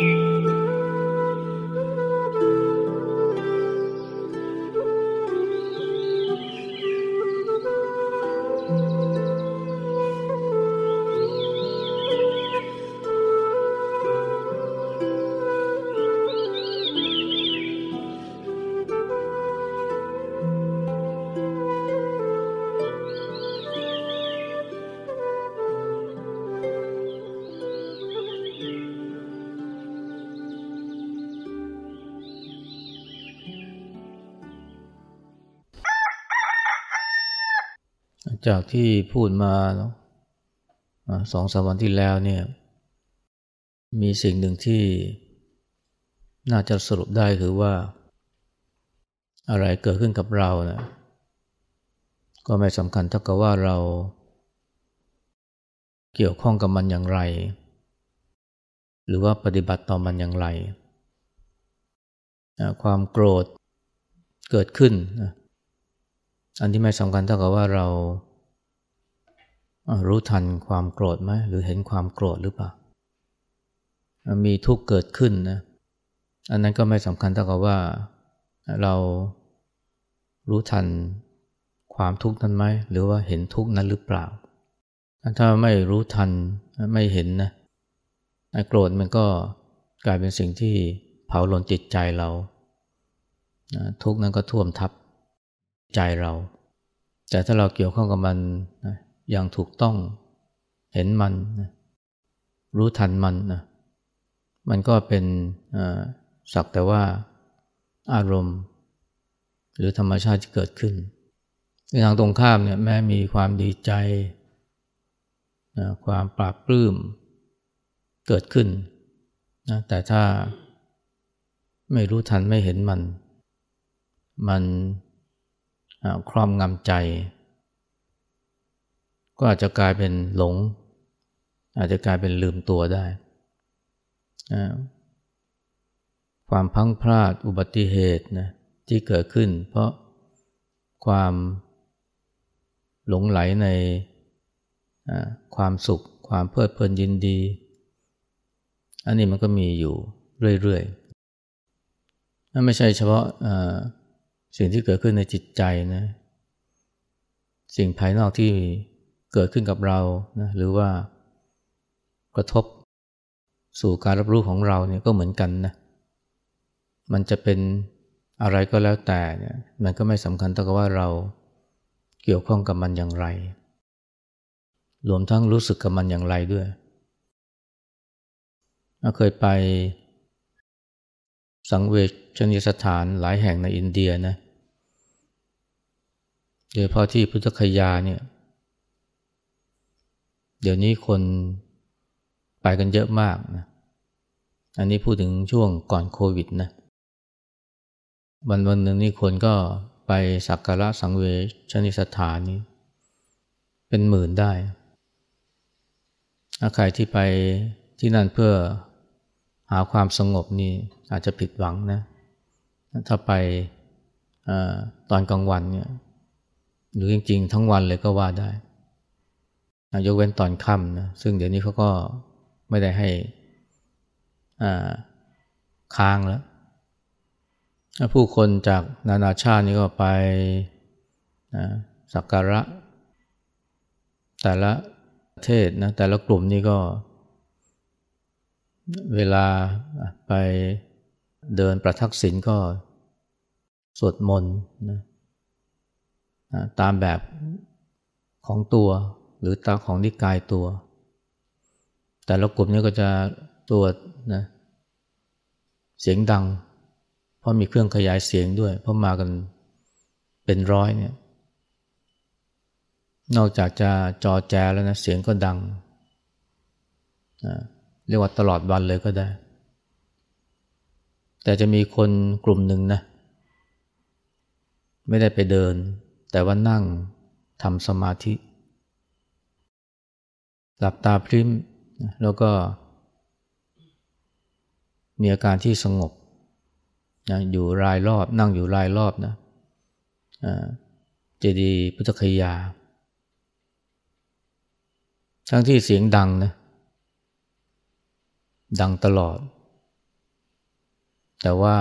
you. จากที่พูดมาสองสามวันที่แล้วเนี่ยมีสิ่งหนึ่งที่น่าจะสรุปได้คือว่า อะไรเกิดขึ้นกับเรานะก็ไม่สำคัญเท่ากับว่าเรา เกี่ยวข้องกับมันอย่างไร หรือว่าปฏิบัติต่อมันอย่างไร ความโกรธเกิดขึ้น อันที่ไม่สำคัญเท่ากับว่าเรา รู้ทันความโกรธไหมหรือเห็นความโกรธหรือเปล่า มีทุกข์เกิดขึ้นนะอันนั้นก็ไม่สำคัญเท่ากับว่าเรารู้ทันความทุกข์นั้นไหมหรือว่าเห็นทุกข์นั้นหรือเปล่า ถ้าไม่รู้ทันไม่เห็นนะโกรธมันก็กลายเป็นสิ่งที่เผาหลนจิตใจเรา ทุกข์นั้นก็ท่วมทับใจเรา แต่ถ้าเราเกี่ยวข้องกับมัน อย่างถูกต้อง เห็นมันรู้ทันมันนะมันก็เป็นสักแต่ว่าอารมณ์ หรือธรรมชาติที่เกิดขึ้น ในทางตรงข้ามเนี่ยแม้มีความดีใจนะความปราบปลื้มเกิดขึ้นนะแต่ถ้าไม่รู้ทันไม่เห็นมัน มันครอบงำใจ ก็อาจจะกลายเป็นหลง อาจจะกลายเป็นลืมตัวได้ ความพังพลาดอุบัติเหตุนะที่เกิดขึ้น เพราะความหลงไหลในความสุข ความเพลิดเพลินยินดี อันนี้มันก็มีอยู่เรื่อยๆนั่นไม่ใช่เฉพาะสิ่งที่เกิดขึ้นในจิตใจนะ สิ่งภายนอกที่ เกิดขึ้นกับเรานะหรือว่ากระทบสู่การรับรู้ของเราเนี่ยก็เหมือนกันนะมันจะเป็นอะไรก็แล้วแต่เนี่ยมันก็ไม่สำคัญเท่ากับว่าเราเกี่ยวข้องกับมันอย่างไร รวมทั้งรู้สึกกับมันอย่างไรด้วยเคยไปสังเวชนีสถานหลายแห่งในอินเดียนะโดยเฉพาะที่พุทธคยาเนี่ย เดี๋ยวนี้คนไปกันเยอะมากนะ อันนี้พูดถึงช่วงก่อนโควิดนะ วันวันหนึ่งนี่คนก็ไปสักการะสังเวชนิสถานนี้ เป็นหมื่นได้ถ้าใครที่ไปที่นั่นเพื่อหาความสงบนี่อาจจะผิดหวังนะ ถ้าไปอตอนกลางวันเนี่ยหรือจริง ๆ ทั้งวันเลยก็ว่าได้ ยกเว้นตอนค่ำนะซึ่งเดี๋ยวนี้เขาก็ไม่ได้ให้ค้างแล้ว ผู้คนจากนานาชาตินี่ก็ไปนะสักการะ แต่ละประเทศนะแต่ละกลุ่มนี่ก็ เวลาไปเดินประทักษิณก็สวดมนต์นะตามแบบของตัว หรือตาของนิกายตัว แต่ละกลุ่มนี้ก็จะตรวจนะเสียงดัง เพราะมีเครื่องขยายเสียงด้วย เพราะมากันเป็นร้อยเนี่ยนอกจากจะจอแจแล้วนะเสียงก็ดังนะเรียกว่าตลอดวันเลยก็ได้ แต่จะมีคนกลุ่มหนึ่งนะ ไม่ได้ไปเดิน แต่ว่านั่งทำสมาธิ หลับตาพริมแล้วก็ มีอาการที่สงบนะอยู่รายรอบนั่งอยู่รายรอบนะเจดีย์พุทธคยา ทั้งที่เสียงดังนะดังตลอด แต่ว่า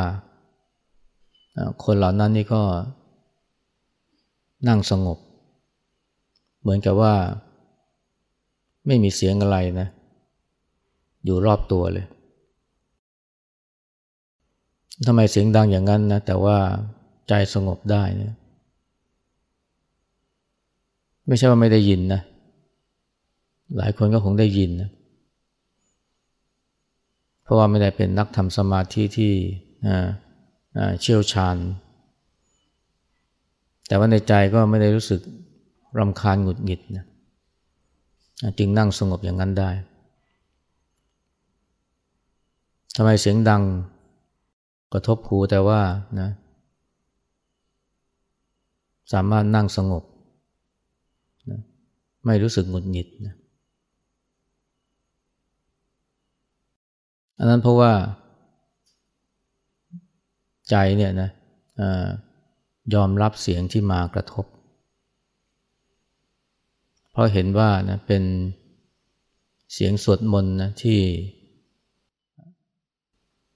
คนเหล่านั้นนี่ก็นั่งสงบ เหมือนกับว่า ไม่มีเสียงอะไรนะ อยู่รอบตัวเลยทำไมเสียงดังอย่างนั้นนะ แต่ว่าใจสงบได้เนี่ยไม่ใช่ว่าไม่ได้ยินนะ หลายคนก็คงได้ยินนะ เพราะว่าไม่ได้เป็นนักทำสมาธิที่เชี่ยวชาญ แต่ว่าในใจก็ไม่ได้รู้สึกรำคาญหงุดหงิดนะ จึงนั่งสงบอย่างนั้นได้ทำไมเสียงดังกระทบหูแต่ว่านะสามารถนั่งสงบนะไม่รู้สึกหงุดหงิดนะอันนั้นเพราะว่า ใจเนี่ยนะยอมรับเสียงที่มากระทบ ราะเห็นว่านะเป็นเสียงสวดมนต์นะที่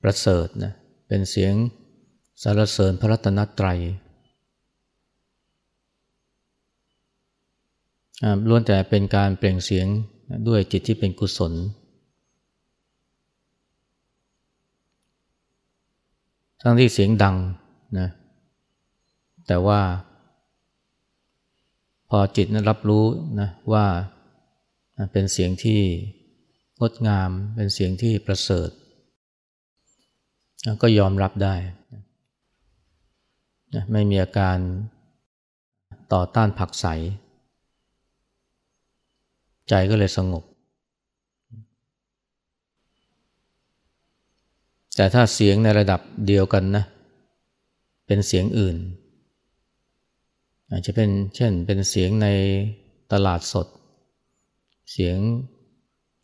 ประเสริฐนะเป็นเสียงสารเสริญพระรัตนตรัยล้วนแต่เป็นการเปล่งเสียงด้วยจิตที่เป็นกุศล ทั้งที่เสียงดังนะแต่ว่า อจิตนั้นรับรู้นะว่าเป็นเสียงที่งดงาม เป็นเสียงที่ประเสริฐ ก็ยอมรับได้ไม่มีอาการต่อต้านผักใส ใจก็เลยสงบ แต่ถ้าเสียงในระดับเดียวกันนะ เป็นเสียงอื่น อาจจะเป็นเช่นเป็นเสียงในตลาดสด เสียง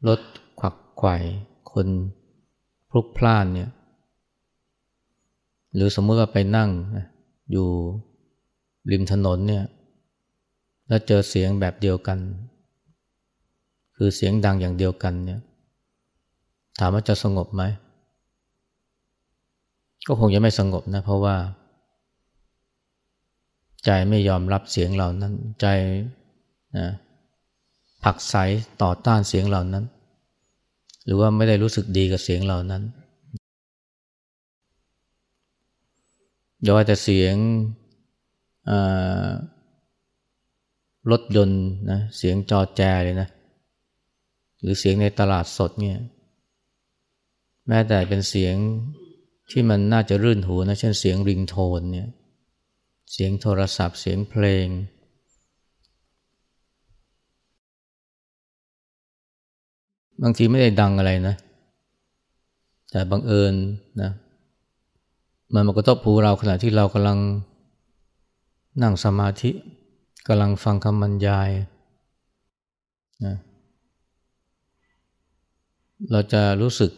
รถขวักไขว่คนพลุกพล่านเนี่ยหรือสมมติว่าไปนั่งอยู่ริมถนนเนี่ยแล้วเจอเสียงแบบเดียวกัน คือเสียงดังอย่างเดียวกันเนี่ยถามว่าจะสงบไหมก็คงจะไม่สงบนะ เพราะว่า ใจไม่ยอมรับเสียงเหล่านั้น ใจนะผักใสต่อต้านเสียงเหล่านั้น หรือว่าไม่ได้รู้สึกดีกับเสียงเหล่านั้นอย่าว่าแต่เสียงรถยนต์นะเสียงจอแจเลยนะ หรือเสียงในตลาดสดเนี่ยแม้แต่เป็นเสียงที่มันน่าจะรื่นหูนะเช่นเสียงริงโทนเนี่ย เสียงโทรศัพท์เสียงเพลง บางทีไม่ได้ดังอะไรนะ แต่บังเอิญนะมันมากระทบหูเราขณะที่เรากำลังนั่งสมาธิกำลังฟังคำบรรยายนะเราจะรู้สึก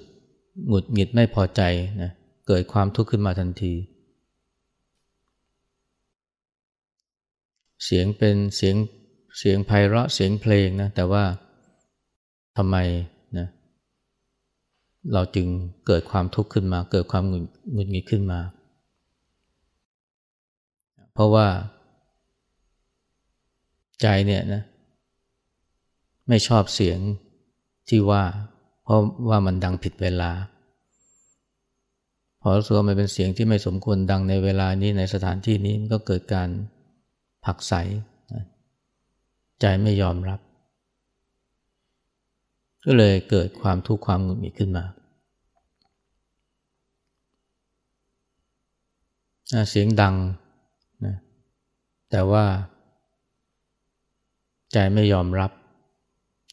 หงุดหงิดไม่พอใจนะเกิดความทุกข์ขึ้นมาทันที เสียงเป็นเสียงเสียงไพเราะเสียงเพลงนะแต่ว่าทำไมนะเราจึงเกิดความทุกข์ขึ้นมา เกิดความหงุดหงิดขึ้นมา เพราะว่า ใจเนี่ยนะไม่ชอบเสียงที่ว่า เพราะว่ามันดังผิดเวลาพอรู้สึกว่ามันเป็นเสียงที่ไม่สมควรดังในเวลานี้ในสถานที่นี้มันก็เกิดการ ผักใส ใจไม่ยอมรับ ก็เลยเกิดความทุกข์ความหงุดหงิดขึ้นมาเสียงดังนะแต่ว่า ใจไม่ยอมรับ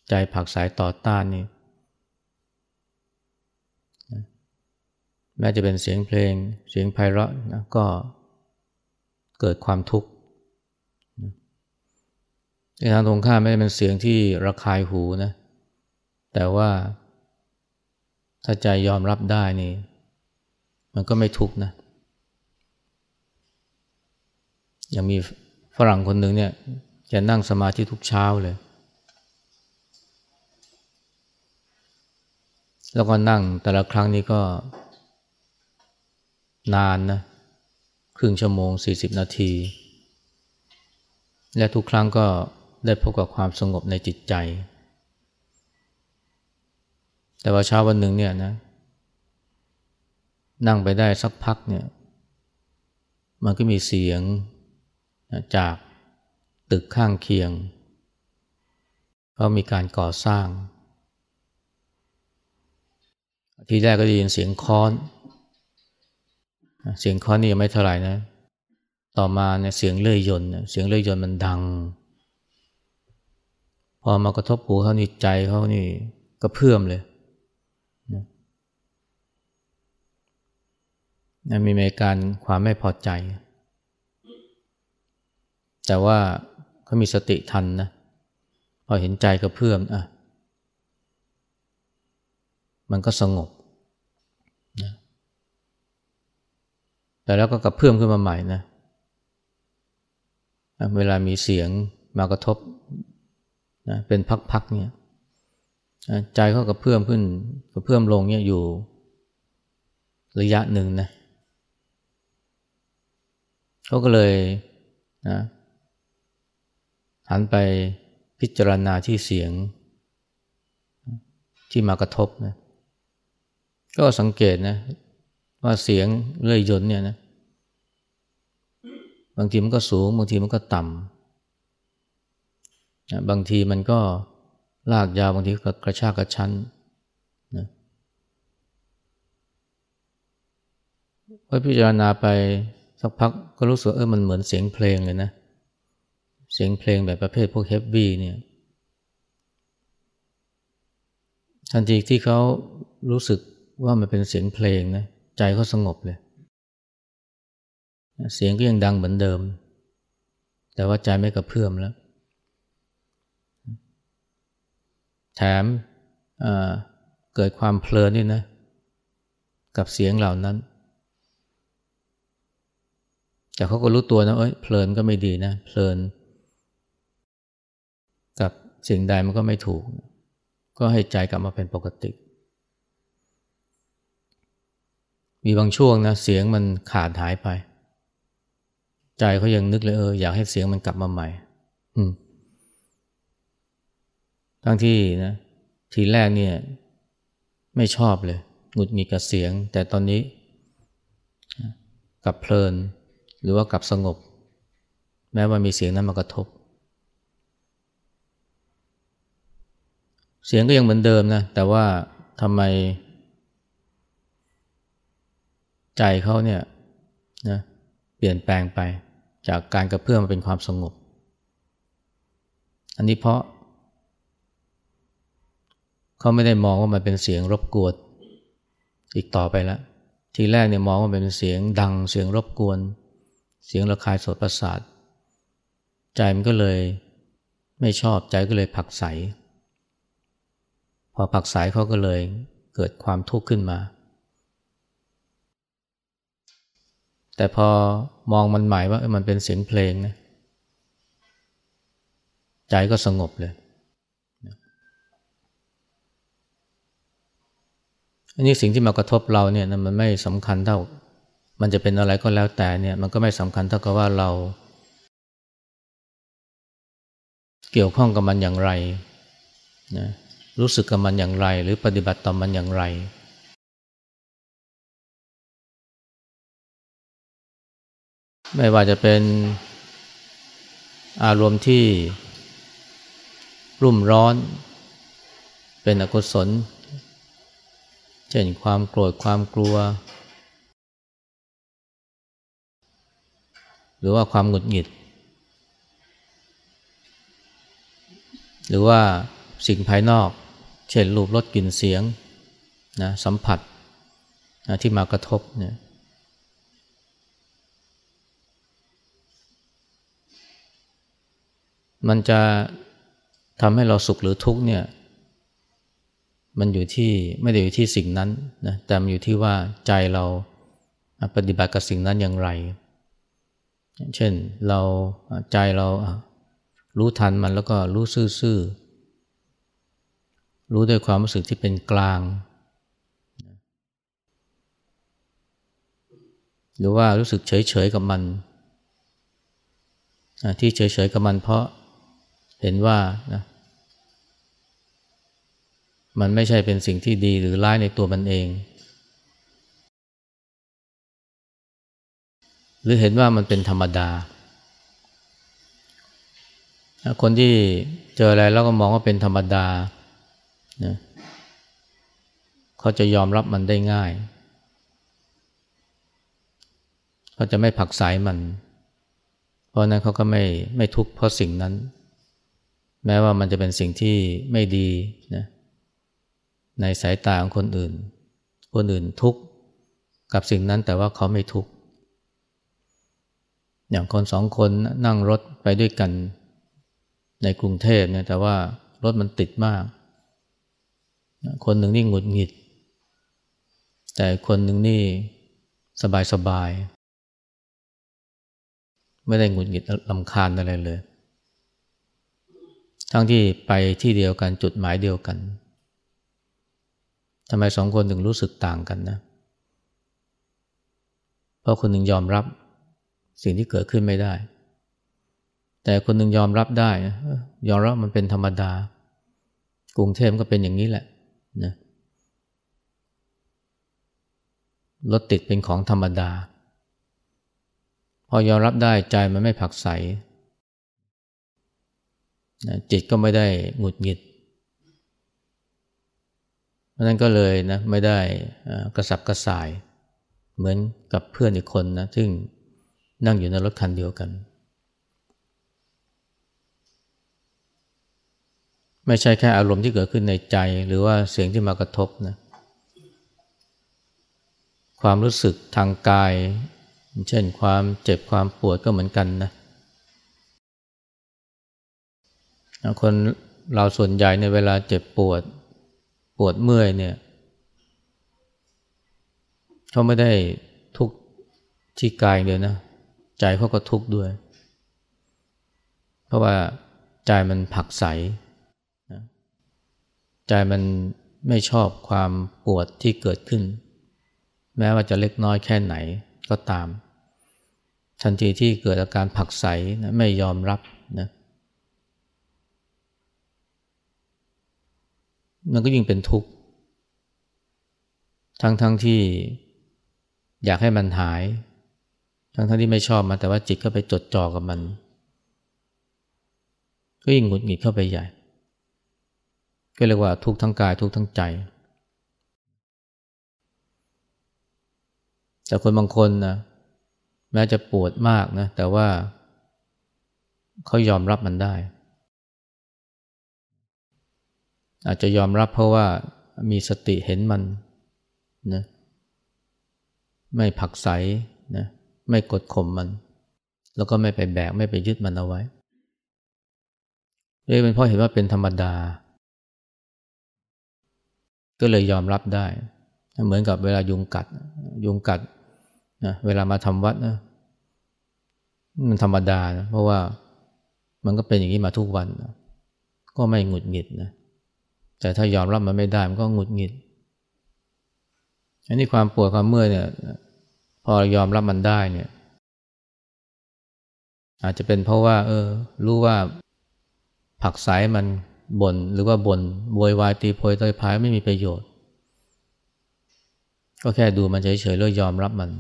ใจผักสายต่อต้านนี่แม้จะเป็นเสียงเพลง เสียงไพเราะนะก็เกิดความทุกข์ ในทางตรงข้ามไม่ได้เป็นเสียงที่ระคายหูนะ แต่ว่าถ้าใจยอมรับได้นี่ มันก็ไม่ทุกข์นะยังมีฝรั่งคนหนึ่งเนี่ยจะนั่งสมาธิทุกเช้าเลย แล้วก็นั่งแต่ละครั้งนี้ก็นานนะครึ่งชั่วโมง 40 นาที และทุกครั้งก็ ได้พบกับความสงบในจิตใจ แต่ว่าเช้าวันหนึ่งเนี่ยนะ นั่งไปได้สักพักเนี่ย มันก็มีเสียงจากตึกข้างเคียงเพรามีการก่อสร้าง ทีแรกก็ได้ยินเสียงค้อน เสียงค้อนนี่ยังไม่เท่าไหร่นะ ต่อมาเนี่ยเสียงเลื่อยยนต์เสียงเลื่อยยนต์มันดัง อมากระทบหูเขานี่ใจเขานี่ก็เพื่อมเลยนะมีอาการความไม่พอใจ แต่ว่าเขามีสติทันนะพอเห็นใจกับเพื่อมอะมันก็สงบนะแต่แล้วก็กระเพื่อมขึ้นมาใหม่นะ เวลามีเสียงมากระทบ นะเป็นพักๆเนี่ยใจเขากระเพื่อมขึ้นกระเพื่อมลงเนี่ยอยู่ระยะหนึ่งนะเขาก็เลยนะหันไปพิจารณาที่เสียงที่มากระทบนะก็สังเกตนะว่าเสียงเลื่อยยนเนี่ยนะบางทีมันก็สูง บางทีมันก็ต่ำ บางทีมันก็ลากยาวบางทีก็กระชากกระชั้นนะพอพิจารณาไปสักพักก็รู้สึกเออมันเหมือนเสียงเพลงเลยนะ เสียงเพลงแบบประเภทพวกเฮฟวี่เนี่ยทันทีที่เขารู้สึกว่ามันเป็นเสียงเพลงนะใจเขาสงบเลย เสียงก็ยังดังเหมือนเดิม แต่ว่าใจไม่กระเพื่อมแล้ว แถมเกิดความเพลินนี่นะกับเสียงเหล่านั้น แต่เขาก็รู้ตัวนะเอ้ยเพลินก็ไม่ดีนะเพลิน กับสิ่งใดมันก็ไม่ถูก ก็ให้ใจกลับมาเป็นปกติ มีบางช่วงนะเสียงมันขาดหายไป ใจเขายังนึกเลยเอออยากให้เสียงมันกลับมาใหม่ อืม ทั้งที่นะทีแรกเนี่ยไม่ชอบเลยหงุดหงิดกับเสียง แต่ตอนนี้กับเพลิน หรือว่ากับสงบ แม้ว่ามีเสียงนั้นมากระทบ เสียงก็ยังเหมือนเดิมนะแต่ว่าทำไม ใจเขาเนี่ยนะเปลี่ยนแปลงไปจากการกระเพื่อมมาเป็นความสงบ อันนี้เพราะ เขาไม่ได้มองว่ามันเป็นเสียงรบกวนอีกต่อไปแล้วทีแรกเนี่ยมองว่าเป็นเสียงดังเสียงรบกวน เสียงระคายสดประสาท ใจมันก็เลยไม่ชอบใจก็เลยผักใส พอผักใสเขาก็เลยเกิดความทุกข์ขึ้นมา แต่พอมองมันหมายว่ามันเป็นเสียงเพลงนะใจก็สงบเลย อันนี้สิ่งที่มากระทบเราเนี่ยมันไม่สำคัญเท่า มันจะเป็นอะไรก็แล้วแต่เนี่ยมันก็ไม่สำคัญเท่ากับว่าเรา เกี่ยวข้องกับมันอย่างไรนะรู้สึกกับมันอย่างไร หรือปฏิบัติต่อมันอย่างไร ไม่ว่าจะเป็นอารมณ์ที่รุ่มร้อน เป็นอกุศล เช่นความโกรธความกลัว หรือว่าความหงุดหงิด หรือว่าสิ่งภายนอก เช่นรูปรสกลิ่นเสียงนะสัมผัสนะที่มากระทบเนี่ยมันจะทำให้เราสุขหรือทุกข์เนี่ย มันอยู่ที่ไม่ได้อยู่ที่สิ่งนั้นนะแต่มันอยู่ที่ว่าใจเราปฏิบัติกับสิ่งนั้นอย่างไร เช่นเราใจเรารู้ทันมันแล้วก็รู้ซื่อๆรู้ด้วยความรู้สึกที่เป็นกลาง หรือว่ารู้สึกเฉยๆกับมันที่เฉยๆกับมันเพราะเห็นว่านะ มันไม่ใช่เป็นสิ่งที่ดีหรือร้ายในตัวมันเอง หรือเห็นว่ามันเป็นธรรมดา คนที่เจออะไรแล้วก็มองว่าเป็นธรรมดานะเขาจะยอมรับมันได้ง่ายเขาจะไม่ผักสายมัน เพราะนั้นเขาก็ไม่ไม่ทุกข์เพราะสิ่งนั้น แม้ว่ามันจะเป็นสิ่งที่ไม่ดีนะ ในสายตาของคนอื่น คนอื่นทุกข์กับสิ่งนั้นแต่ว่าเขาไม่ทุกข์ อย่างคนสองคนนั่งรถไปด้วยกันในกรุงเทพเนี่ยแต่ว่ารถมันติดมาก คนหนึ่งนี่หงุดหงิด แต่คนหนึ่งนี่สบายสบาย ไม่ได้หงุดหงิดลำคาญอะไรเลย ทั้งที่ไปที่เดียวกันจุดหมายเดียวกัน ทำไมสองคนถึงรู้สึกต่างกันนะ เพราะคนหนึ่งยอมรับสิ่งที่เกิดขึ้นไม่ได้ แต่คนหนึ่งยอมรับได้ ยอมรับมันเป็นธรรมดา กรุงเทพก็เป็นอย่างนี้แหละนะรถติดเป็นของธรรมดา พอยอมรับได้ใจมันไม่ผักใสจิตก็ไม่ได้หงุดหงิด ราะนั้นก็เลยนะไม่ได้กระสับกระส่าย เหมือนกับเพื่อนอีกคนนะซึ่งนั่งอยู่ในรถคันเดียวกัน ไม่ใช่แค่อารมณ์ที่เกิดขึ้นในใจ หรือว่าเสียงที่มากระทบนะความรู้สึกทางกาย เช่นความเจ็บความปวดก็เหมือนกันนะคนเราส่วนใหญ่ในเวลาเจ็บปวด ปวดเมื่อยเนี่ยเขาไม่ได้ทุกข์ที่กายเดียวนะ ใจเขาก็ทุกข์ด้วย เพราะว่าใจมันผักใสใจมันไม่ชอบความปวดที่เกิดขึ้น แม้ว่าจะเล็กน้อยแค่ไหนก็ตาม ทันทีที่เกิดอาการผักใสนะไม่ยอมรับนะ มันก็ยิ่งเป็นทุกข์ ทั้งทั้งที่อยากให้มันหาย ทั้งทั้งที่ไม่ชอบมันแต่ว่าจิตก็ไปจดจ่อกับมัน ก็ยิ่งหงุดหงิดเข้าไปใหญ่ ก็เรียกว่าทุกข์ทั้งกายทุกข์ทั้งใจ แต่คนบางคนนะแม้จะปวดมากนะแต่ว่าเขายอมรับมันได้ อาจจะยอมรับเพราะว่ามีสติเห็นมันนะไม่ผักใสนะไม่กดข่มมัน แล้วก็ไม่ไปแบก ไม่ไปยึดมันเอาไว้เอ้เป็นเพราะเห็นว่าเป็นธรรมดา ก็เลยยอมรับได้ เหมือนกับเวลายุงกัด ยุงกัดนะเวลามาทำวัดนะมันธรรมดานะเพราะว่ามันก็เป็นอย่างนี้มาทุกวันนะก็ไม่หงุดหงิดนะ แต่ถ้ายอมรับมันไม่ได้มันก็หงุดหงิด อันนี้ความปวดความเมื่อยเนี่ยพอยอมรับมันได้เนี่ย อาจจะเป็นเพราะว่า เออ รู้ว่าผักสายมันบน่นหรือว่าบน่นโวยวายตีโพยตอยพายไม่มีประโยชน์ ก็แค่ดูมันเฉยๆแล้วยอมรับมัน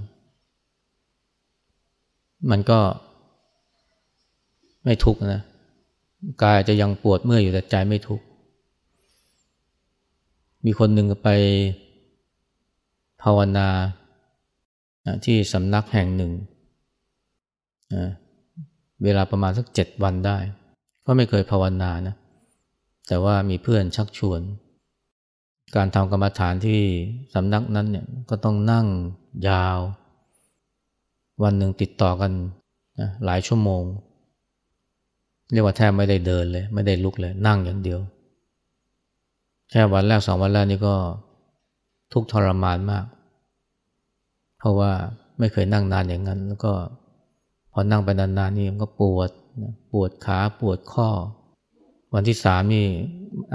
มันก็ไม่ทุกข์นะกายจะยังปวดเมื่อยอยู่แต่ใจไม่ทุกข์ มีคนหนึ่งไปภาวนาที่สำนักแห่งหนึ่ง เวลาประมาณสักเจ็ดวันได้ ก็ไม่เคยภาวนานะ แต่ว่ามีเพื่อนชักชวน การทำกรรมฐานที่สำนักนั้นเนี่ยก็ต้องนั่งยาว วันหนึ่งติดต่อกันนะหลายชั่วโมง เรียกว่าแทบไม่ได้เดินเลย ไม่ได้ลุกเลย นั่งอย่างเดียว แค่วันแรกสองวันแรกนี่ก็ทุกทรมานมาก เพราะว่าไม่เคยนั่งนานอย่างนั้น แล้วก็พอนั่งไปนานๆนี่มันก็ปวดปวดขาปวดข้อ วันที่สามนี่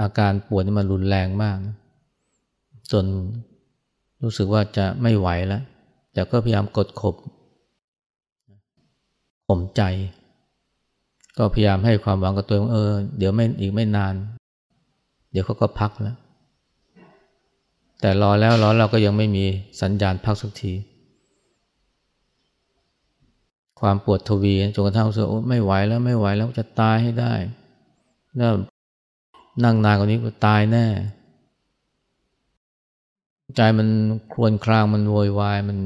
อาการปวดนี่มันรุนแรงมากจนรู้สึกว่าจะไม่ไหวแล้ว แต่ก็พยายามกดข่มข่มใจ ก็พยายามให้ความหวังกับตัวเองเออ เดี๋ยวไม่อีกไม่นาน เดี๋ยวเขาก็พักแล้ว แต่รอแล้วรอเราก็ยังไม่มีสัญญาณพักสักที ความปวดทวีจนกระทั่งรู้สึกไม่ไหวแล้วไม่ไหวแล้วจะตายให้ได้แล้วนั่งนานกว่านี้ก็ตายแน่ ใจมันครวนครางมันโวยวายมัน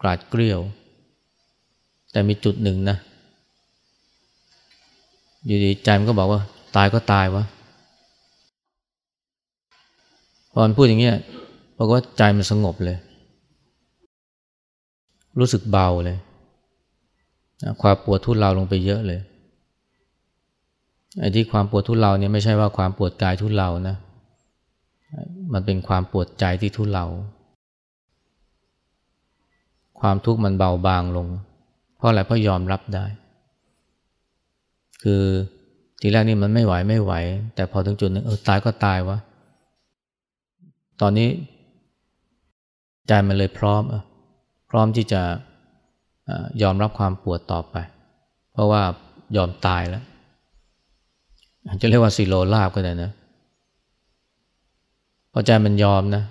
กราดเกลียว แต่มีจุดหนึ่งนะ อยู่ดีใจมันก็บอกว่า ตายก็ตายวะ พอมันพูดอย่างเงี้ยบอกว่าใจมันสงบเลย รู้สึกเบาเลยความปวดทุเลาลงไปเยอะเลยไอ้ที่ความปวดทุเลาเนี่ยไม่ใช่ว่าความปวดกายทุเลานะ มันเป็นความปวดใจที่ทุเลา ความทุกข์มันเบาบางลง เพราะอะไรเพราะยอมรับได้ คือทีแรกนี่มันไม่ไหวไม่ไหว แต่พอถึงจุดนึงเออตายก็ตายวะ ตอนนี้ใจมันเลยพร้อม พร้อมที่จะยอมรับความปวดต่อไป เพราะว่ายอมตายแล้วจะเรียกว่าสิโลลาบก็ได้นะพอใจมันยอมนะ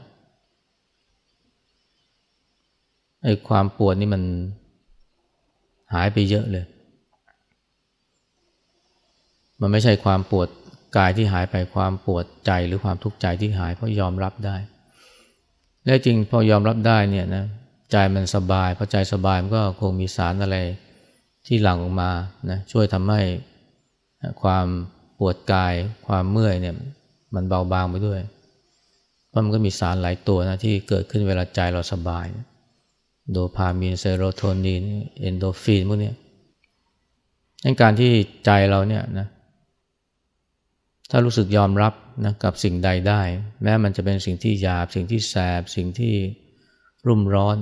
ไอ้ความปวดนี่มันหายไปเยอะเลย มันไม่ใช่ความปวด กายที่หายไปความปวดใจหรือความทุกข์ใจที่หายเพราะยอมรับได้ และจริงพอยอมรับได้เนี่ยนะใจมันสบายพอใจสบายมันก็คงมีสารอะไรที่หลั่งออกมานะช่วยทำให้ความปวดกายความเมื่อยเนี่ยมันเบาบางไปด้วย เพราะมันก็มีสารหลายตัวนะที่เกิดขึ้นเวลาใจเราสบาย โดพามีนเซโรโทนินเอนโดฟินพวกนี้นการที่ใจเราเนี่ยนะ ถ้ารู้สึกยอมรับนะกับสิ่งใดได้ แม้มันจะเป็นสิ่งที่หยาบ สิ่งที่แสบ สิ่งที่รุ่มร้อน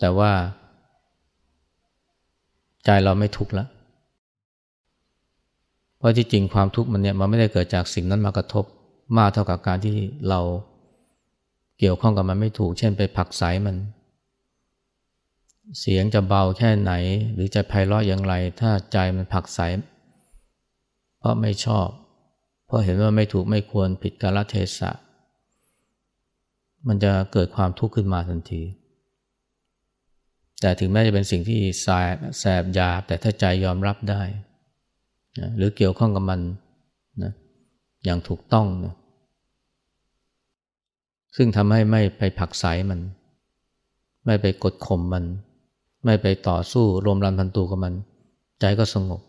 แต่ว่า ใจเราไม่ทุกข์ล้วเพราะที่จริงความทุกข์มันเนี่ยมันไม่ได้เกิดจากสิ่งนั้นมากระทบมากเท่ากับการที่เราเกี่ยวข้องกับมันไม่ถูก เช่นไปผักใสมัน เสียงจะเบาแค่ไหน หรือจะไพเราะอย่างไร ถ้าใจมันผักใสเพ ราะไม่ชอบ เพราะเห็นว่าไม่ถูกไม่ควรผิดกาลเทศะ มันจะเกิดความทุกข์ขึ้นมาทันที แต่ถึงแม้จะเป็นสิ่งที่สายแสบยาแต่ถ้าใจยอมรับได้นะหรือเกี่ยวข้องกับมันนะอย่างถูกต้องนะซึ่งทำให้ไม่ไปผักสายมัน ไม่ไปกดข่มมัน ไม่ไปต่อสู้รวมรันพันตูกับมัน ใจก็สงบ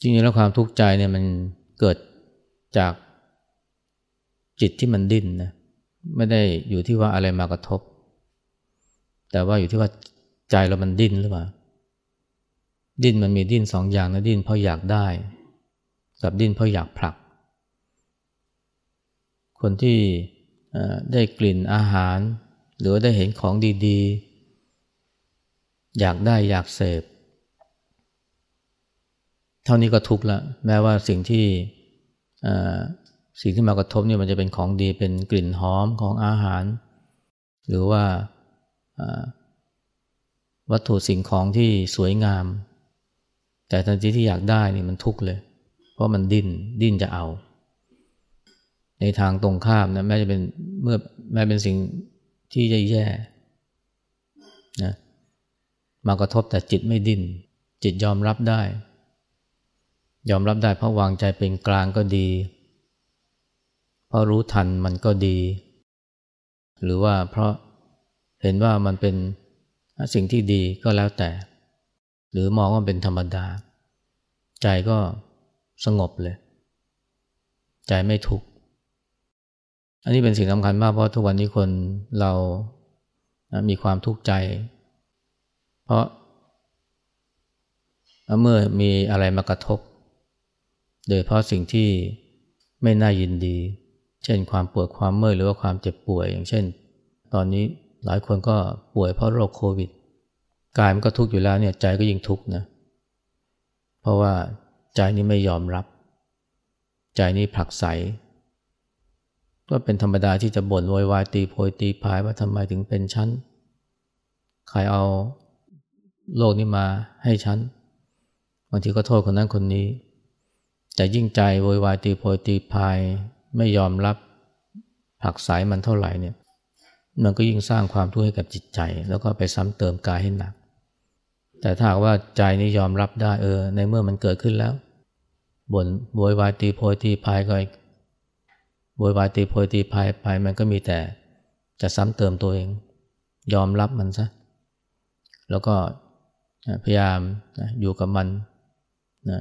จริงๆแล้วความทุกข์ใจเนี่ยมันเกิดจากจิตที่มันดิ้นนะไม่ได้อยู่ที่ว่าอะไรมากระทบ แต่ว่าอยู่ที่ว่าใจเรามันดิ้นหรือเปล่าดิ้นมันมีดิ้นสองอย่างนะดิ้นเพราะอยากได้ กับดิ้นเพราะอยากผลัก คนที่ได้กลิ่นอาหาร หรือได้เห็นของดีๆ อยากได้อยากเสพ เท่านี้ก็ทุกข์ละแม้ว่าสิ่งที่สิ่งที่มากระทบเนี่ยมันจะเป็นของดีเป็นกลิ่นหอมของอาหาร หรือว่าวัตถุสิ่งของที่สวยงาม แต่ทันทีที่อยากได้นี่มันทุกข์เลย เพราะมันดิ้นดิ้นจะเอา ในทางตรงข้ามนะแม้จะเป็นเมื่อแม้เป็นสิ่งที่แย่ๆนะมากระทบแต่จิตไม่ดิ้นจิตยอมรับได้ ยอมรับได้เพราะวางใจเป็นกลางก็ดี เพราะรู้ทันมันก็ดี หรือว่าเพราะเห็นว่ามันเป็นสิ่งที่ดีก็แล้วแต่ หรือมองว่าเป็นธรรมดา ใจก็สงบเลย ใจไม่ทุกข์อันนี้เป็นสิ่งสำคัญมากเพราะทุกวันนี้คนเรามีความทุกข์ใจ เพราะเมื่อมีอะไรมากระทบ โดยเพราะสิ่งที่ไม่น่ายินดี เช่นความปวดความเมื่อยหรือว่าความเจ็บป่วย อย่างเช่น ตอนนี้หลายคนก็ป่วยเพราะโรคโควิด กายมันก็ทุกข์อยู่แล้วเนี่ยใจก็ยิ่งทุกข์นะ เพราะว่าใจนี้ไม่ยอมรับ ใจนี้ผลักไสก็เป็นธรรมดาที่จะบ่นโวยวายตีโพยตีพายว่าทำไมถึงเป็นชั้นใครเอาโลกนี้มาให้ฉันบางทีก็โทษคนนั้นคนนี้ แต่ยิ่งใจโวยวายตีโพยตีพายไม่ยอมรับผักสายมันเท่าไหร่เนี่ยมันก็ยิ่งสร้างความทุกข์ให้กับจิตใจ แล้วก็ไปซ้ำเติมกายให้หนัก แต่ถ้าว่าใจนี้ยอมรับได้เออ ในเมื่อมันเกิดขึ้นแล้วบ่นโวยวายตีโพยตีพายก็โวยวายตีโพยตีพายไปมันก็มีแต่จะซ้ำเติมตัวเอง ยอมรับมันซะแล้วก็พยายามนะอยู่กับมันนะ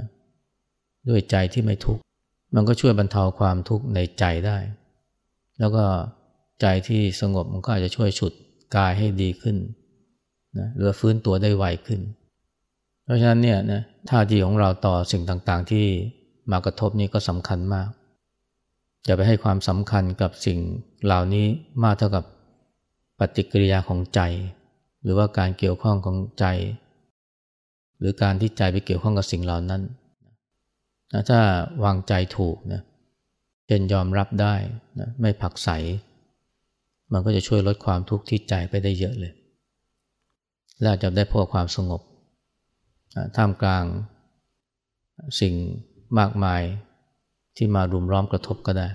ด้วยใจที่ไม่ทุกข์มันก็ช่วยบรรเทาความทุกข์ในใจได้ แล้วก็ใจที่สงบมันก็อาจจะช่วยฉุดกายให้ดีขึ้นนะหรือฟื้นตัวได้ไวขึ้น เพราะฉะนั้นเนี่ยนะท่าทีของเราต่อสิ่งต่างๆ ที่มากระทบนี่ก็สำคัญมากอย่าไปให้ความสำคัญกับสิ่งเหล่านี้มากเท่ากับปฏิกิริยาของใจ หรือว่าการเกี่ยวข้องของใจ หรือการที่ใจไปเกี่ยวข้องกับสิ่งเหล่านั้น นะถ้าวางใจถูกนะเช่นยอมรับได้นะไม่ผักใส มันก็จะช่วยลดความทุกข์ที่ใจไปได้เยอะเลย และจะได้พบความสงบท่ามกลางสิ่งมากมายที่มารุมร้อมกระทบก็ได้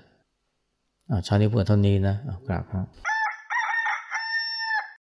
ชานี้เพื่อเท่านี้นะกราบครับ